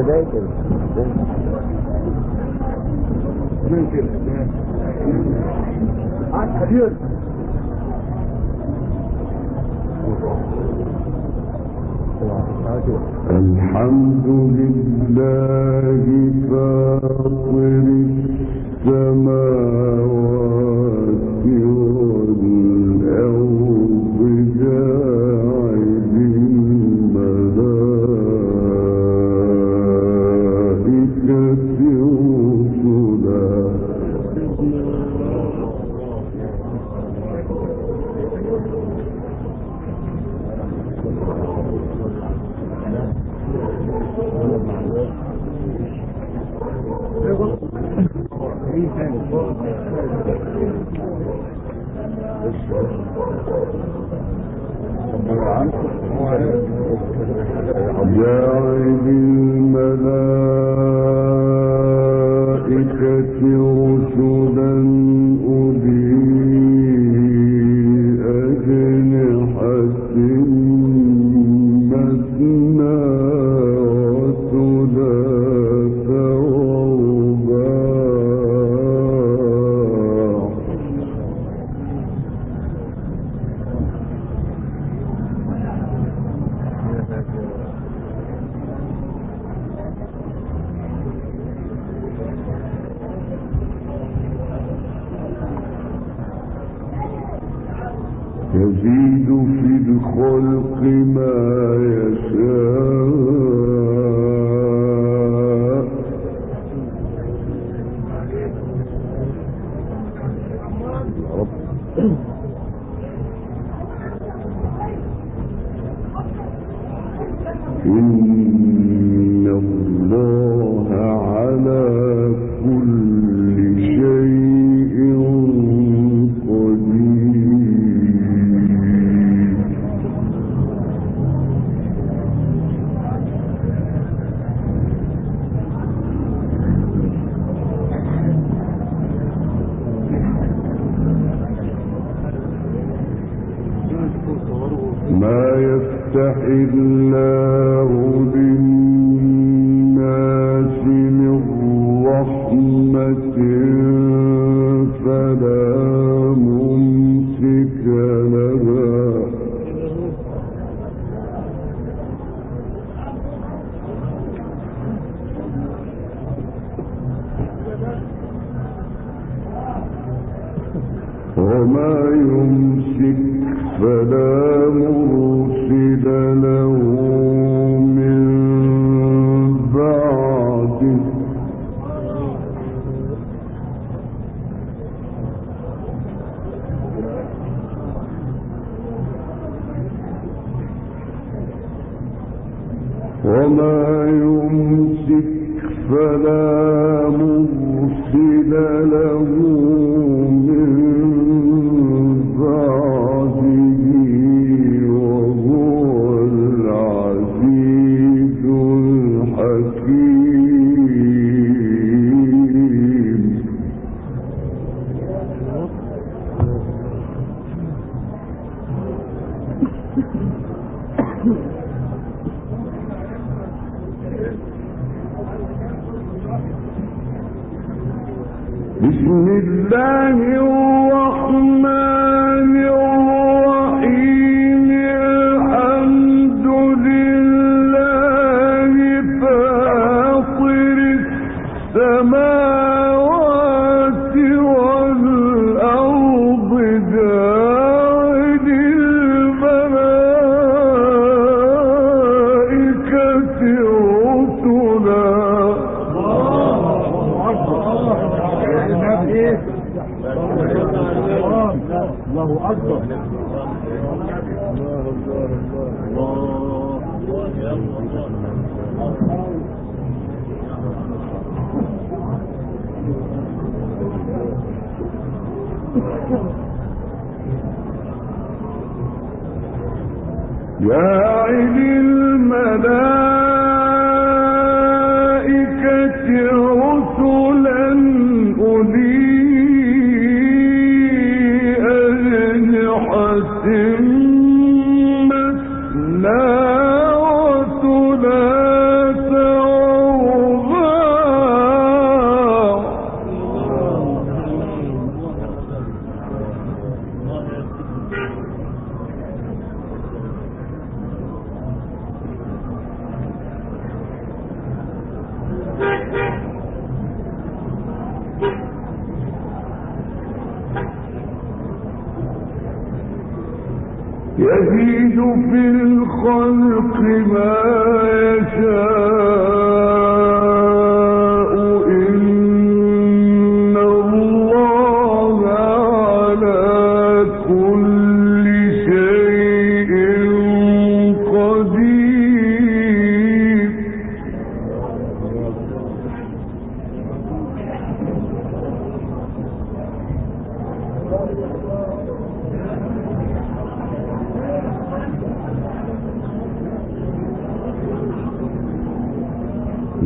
كذلك ممكن الحمد لله فاطر السماوات والأرض. بالکل يا عيد الملائكة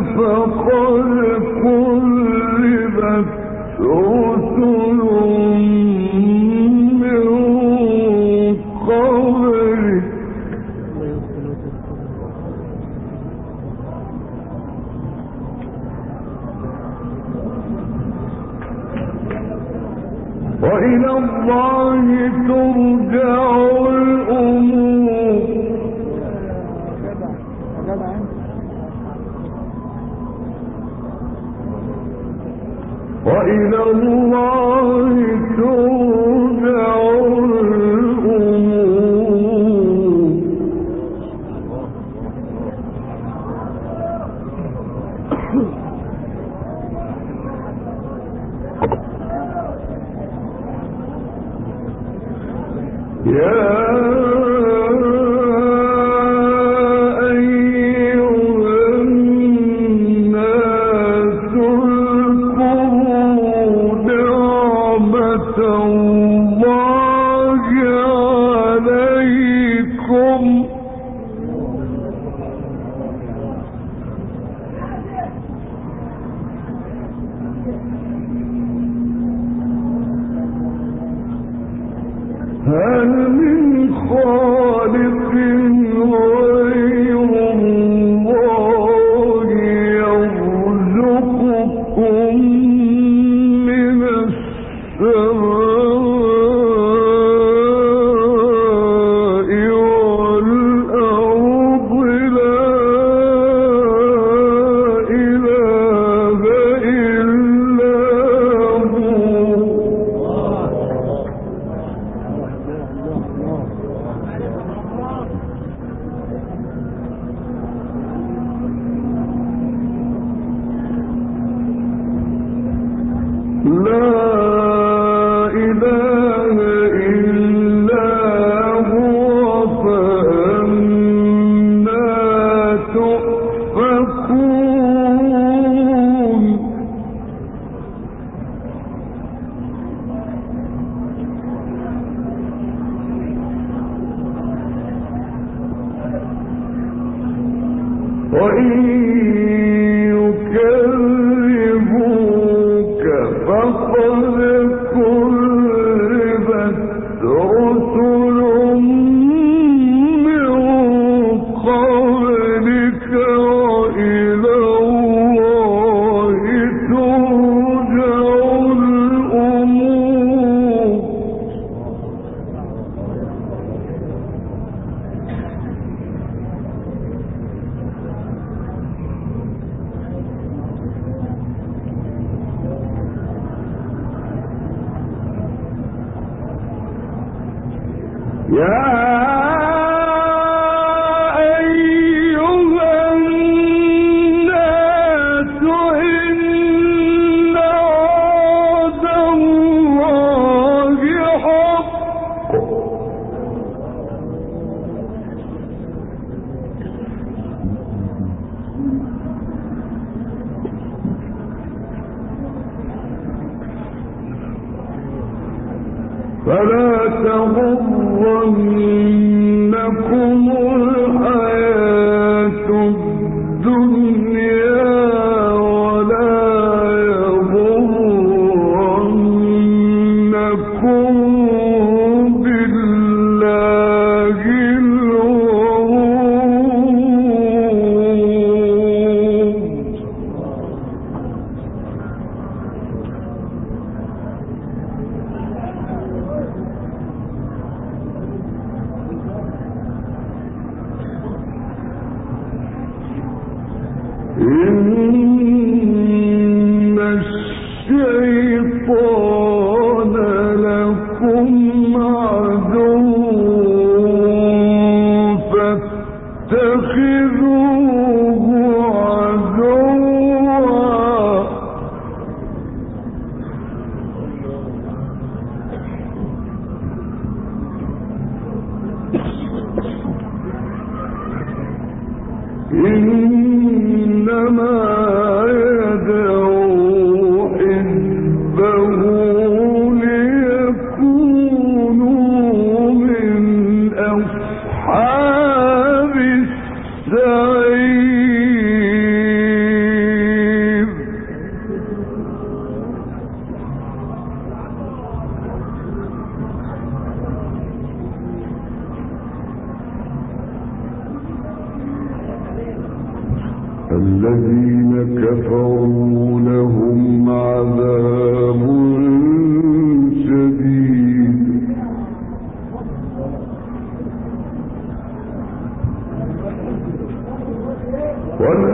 فقد كذبت رسل هل من خالق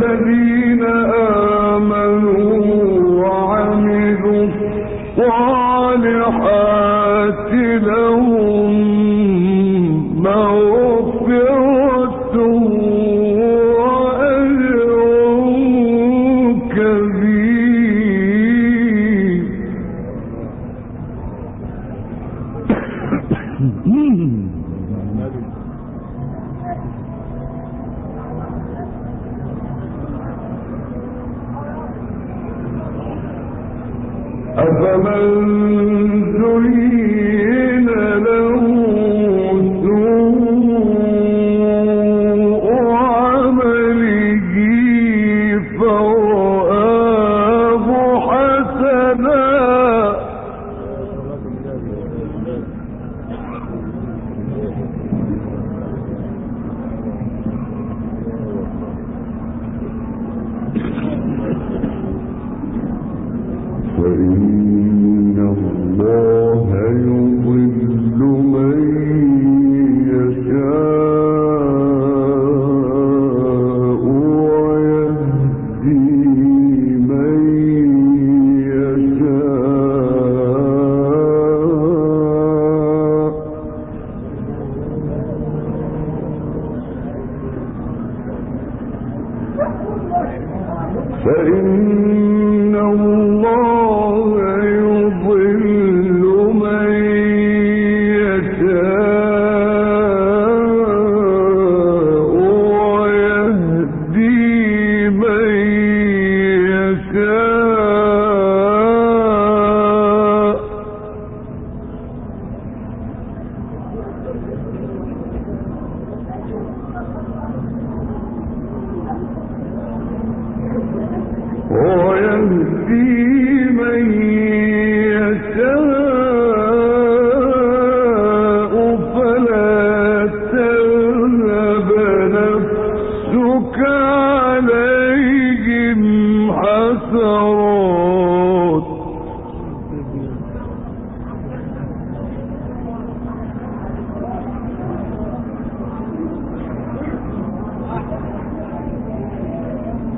والذين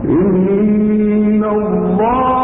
إن الله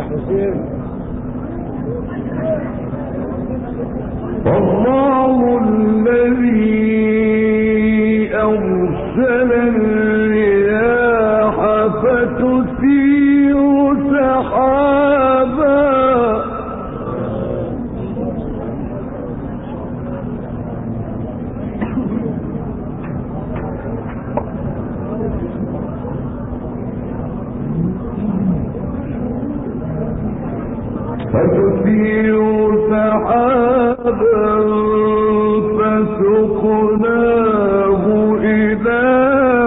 حسين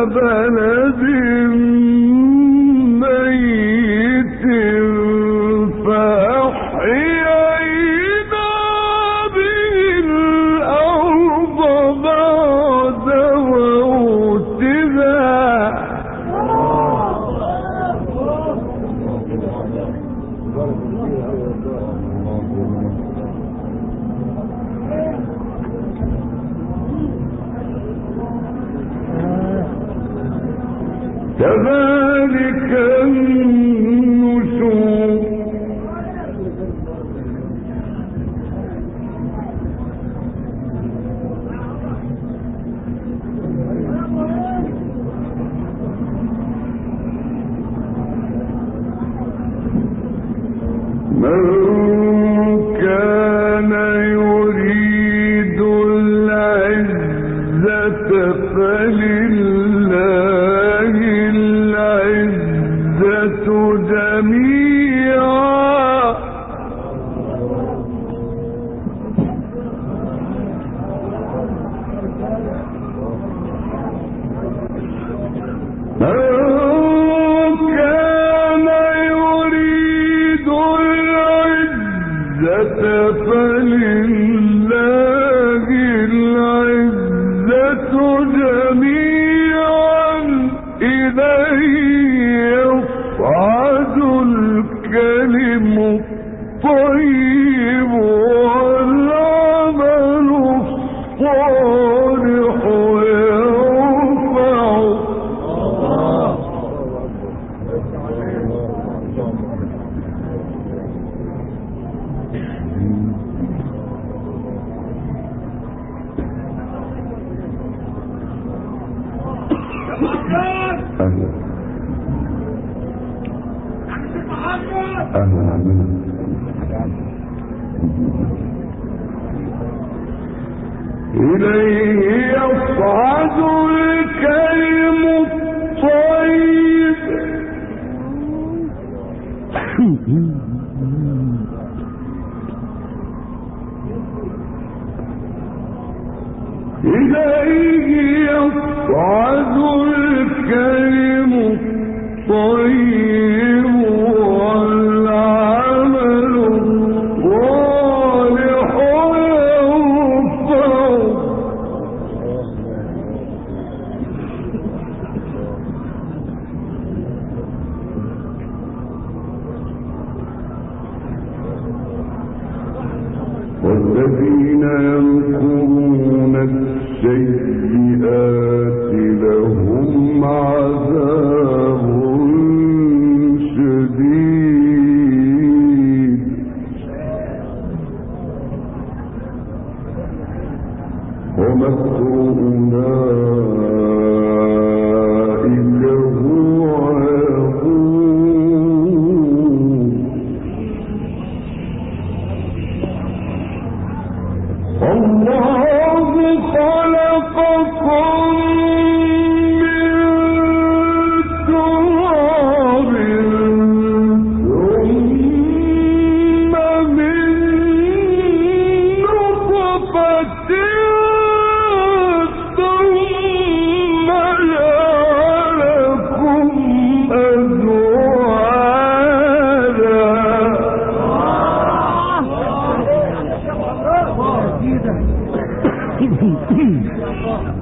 بلد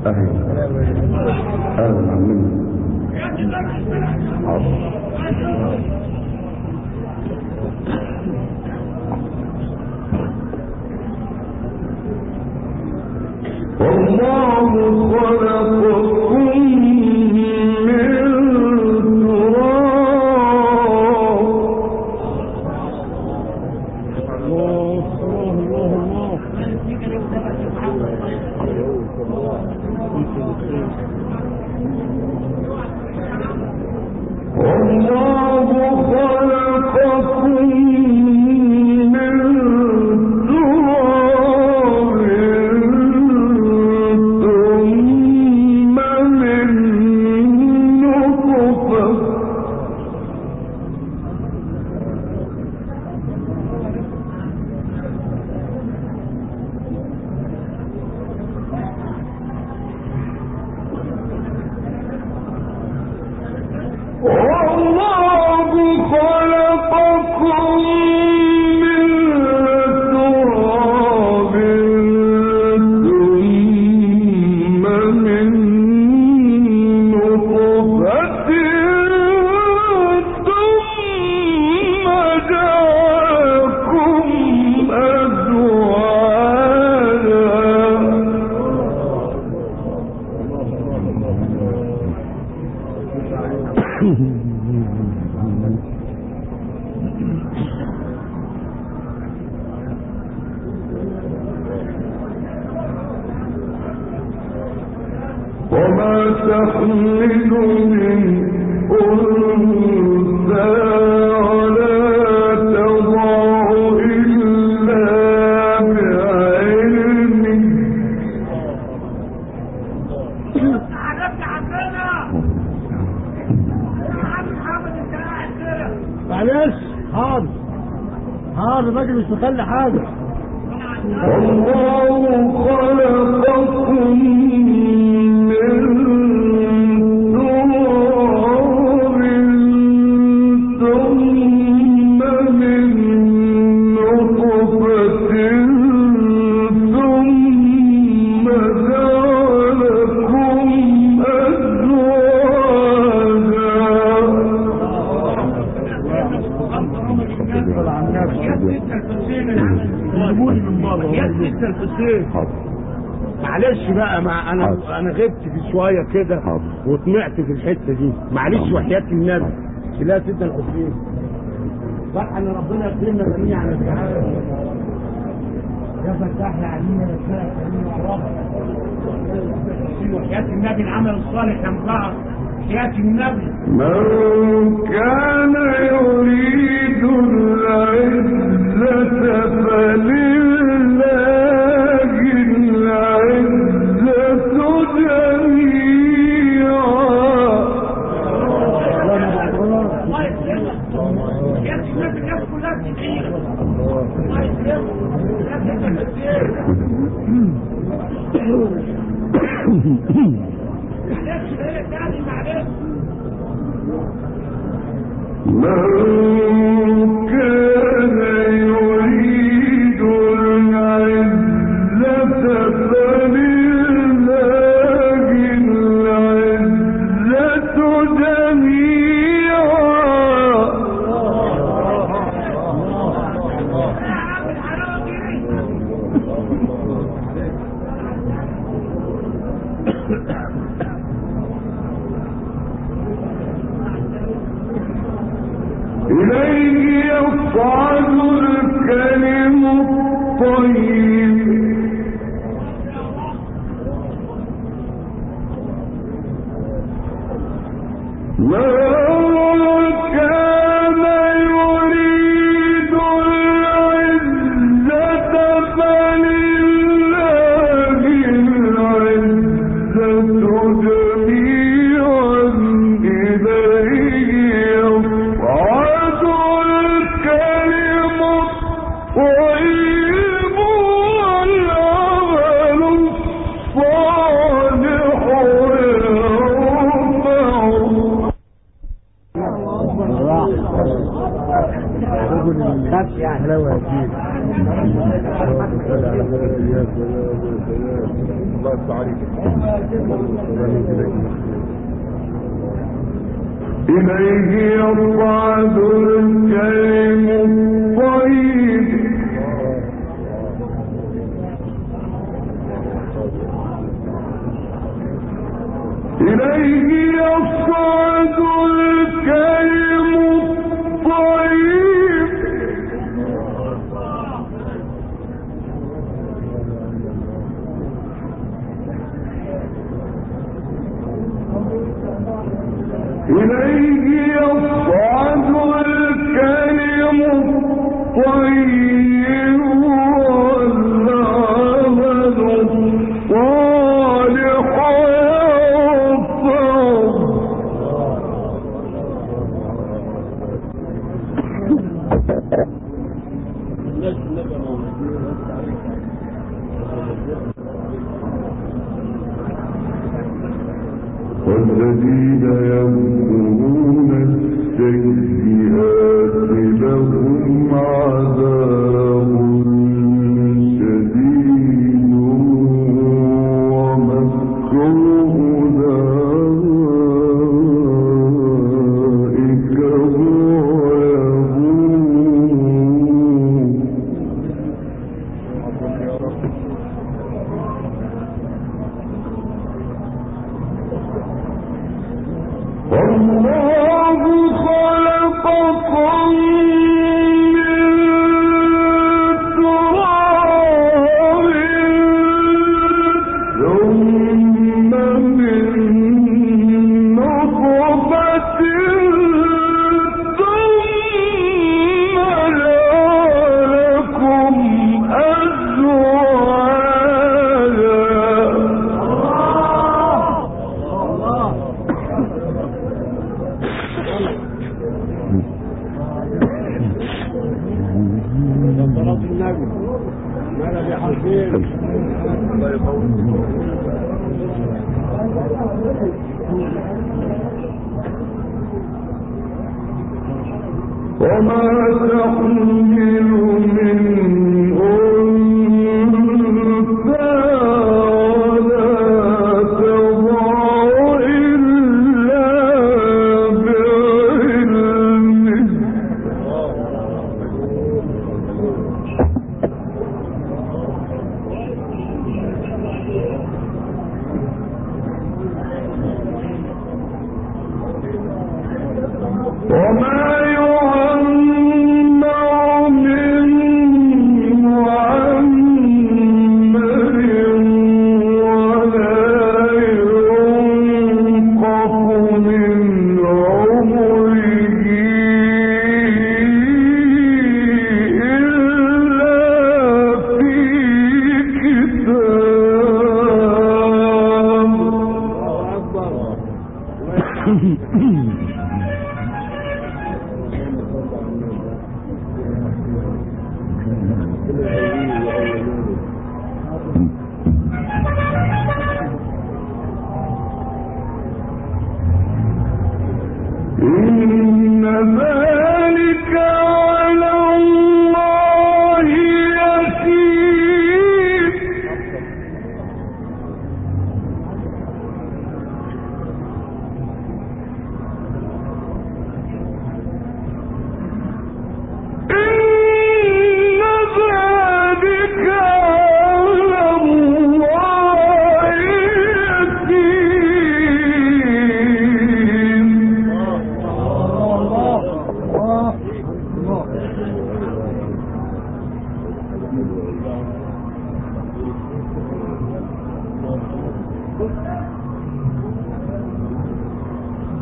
ہے۔ اللهم خلق يا معلش بقى مع انا حاضر. انا غبت في شويه كده. وطمعت في الحته دي. معلش وحياه النبي. لا سيدنا الحسين صح ان ربنا يكرمنا جميعا يا جدعان يا فتاح يا عليم يا كريم يا رب. وحياة النبي العمل الصالح ينفعك. النبي من كان يريد العزة فلله من يفعل الكلم الطيب. إليه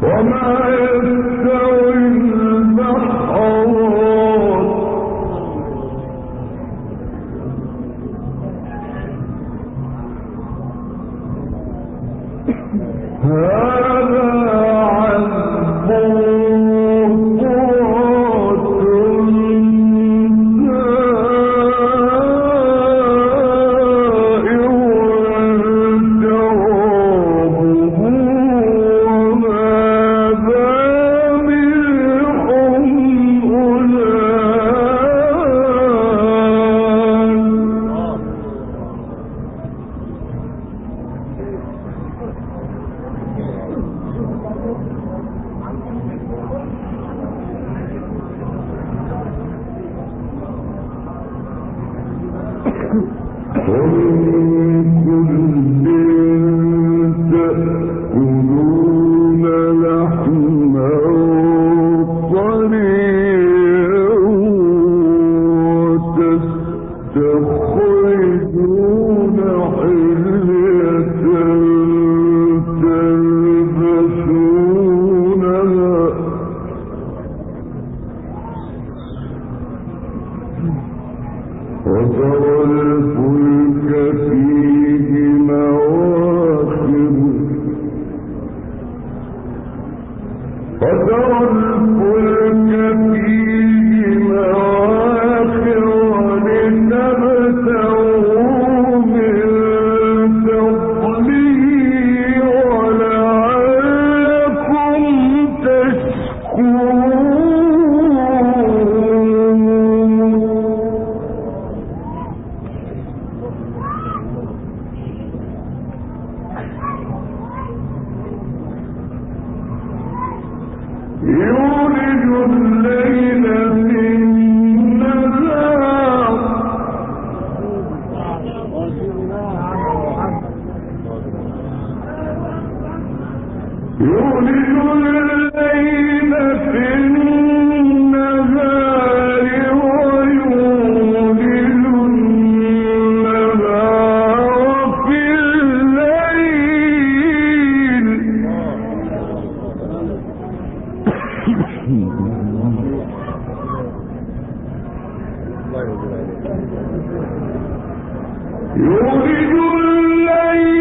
وما يستوي يُولِجُ اللَّيْلَ